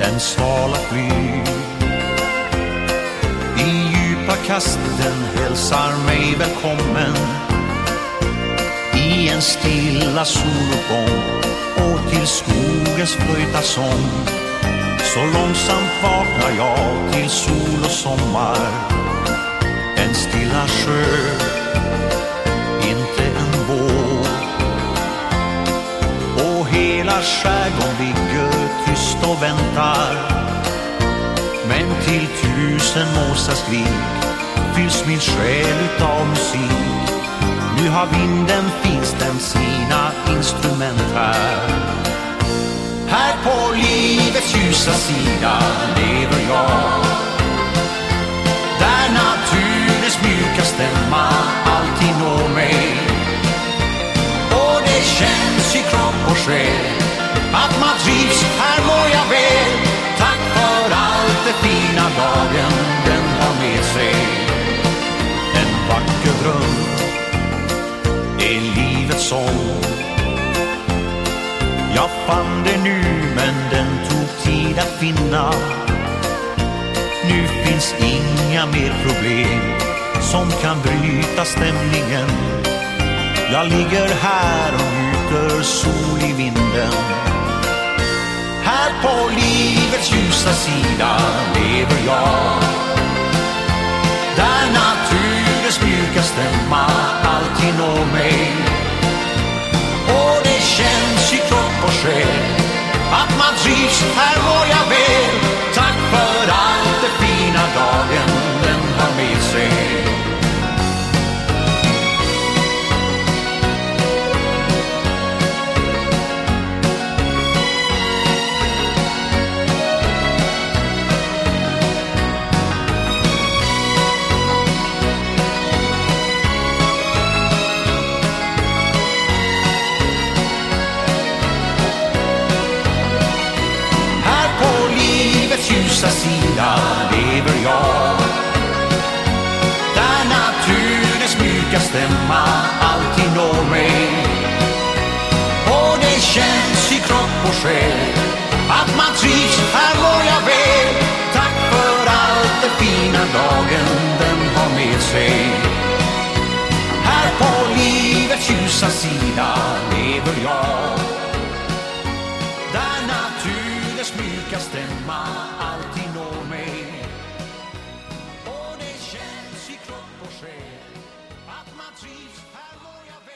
Den svala flyg. I djupa kasten hälsar mig välkommen i en stilla soluppgång och till skogens flöjta sång. Så långsamt vaknar jag till sol och sommar. En stilla sjö, hela ligger tyst och väntar. Men till tusen måsar skrik fylls min själ utav musik. Nu har vinden finstämt sina instrument här. Här på livets ljusa sida lever jag. Fann det nu men den tog tid att finna. Nu finns inga mer problem som kan bryta stämningen. Jag ligger här och njuter sol i vinden. Här på livets ljusa sida lever jag. Där naturens mjuka stämma alltid når ljusa sida lever jag. Där naturens mjuka stämma alltid når mig. Och det känns i kropp och själ att man trivs, här mår jag väl. Tack för allt det fina dagen den har med sig. Hemma, alltid nå mig. Och det känns i kropp och själ att man trivs, här mår jag väl